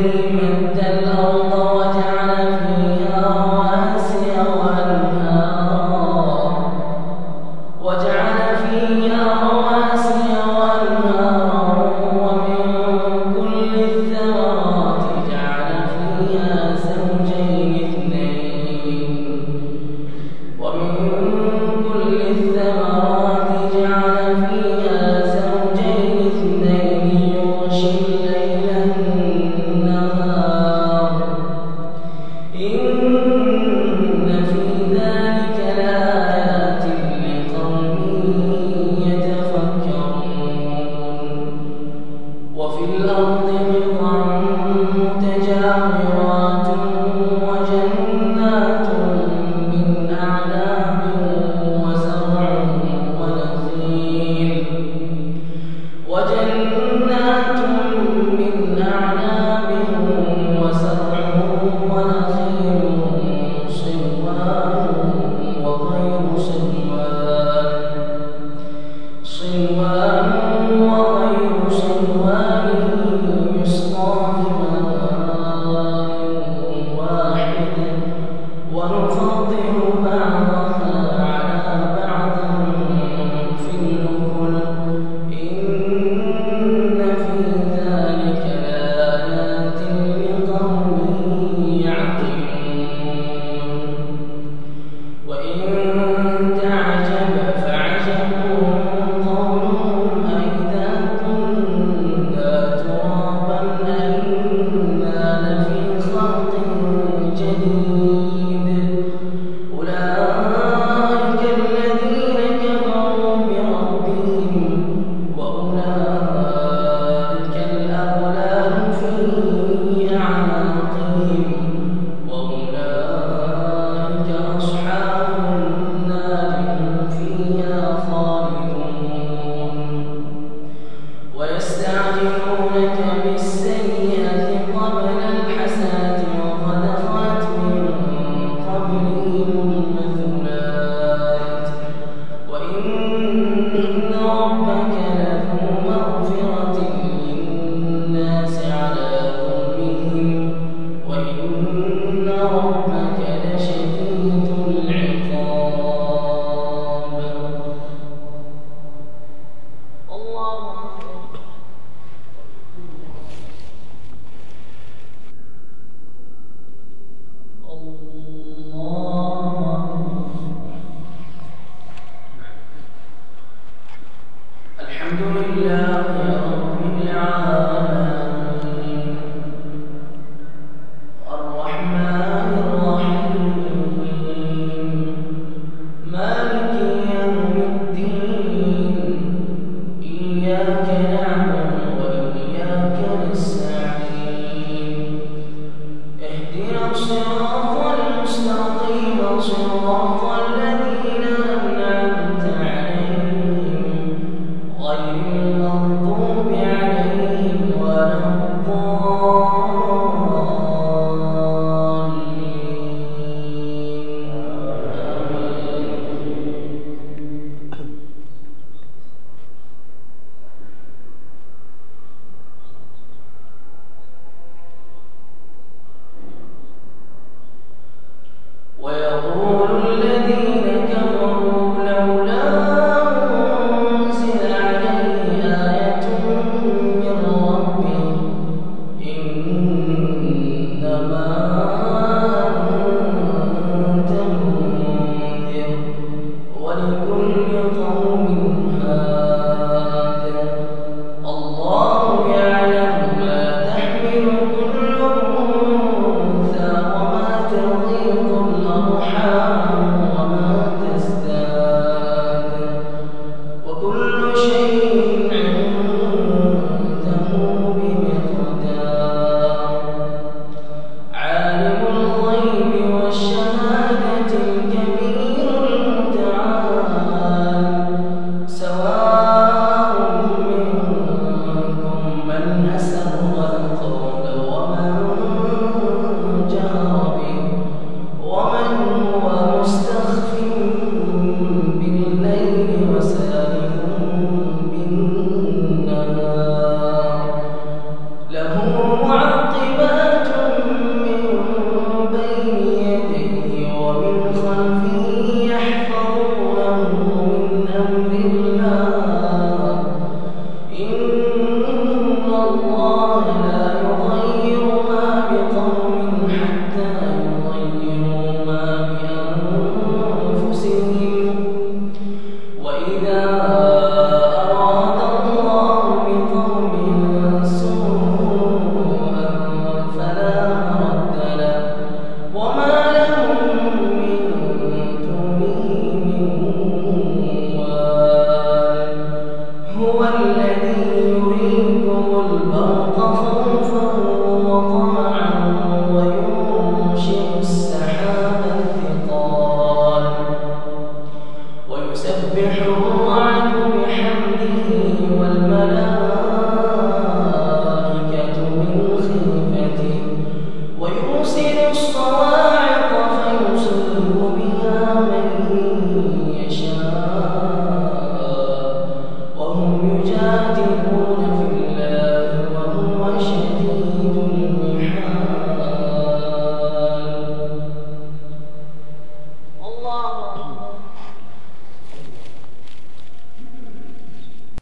من in Yeah. all along today.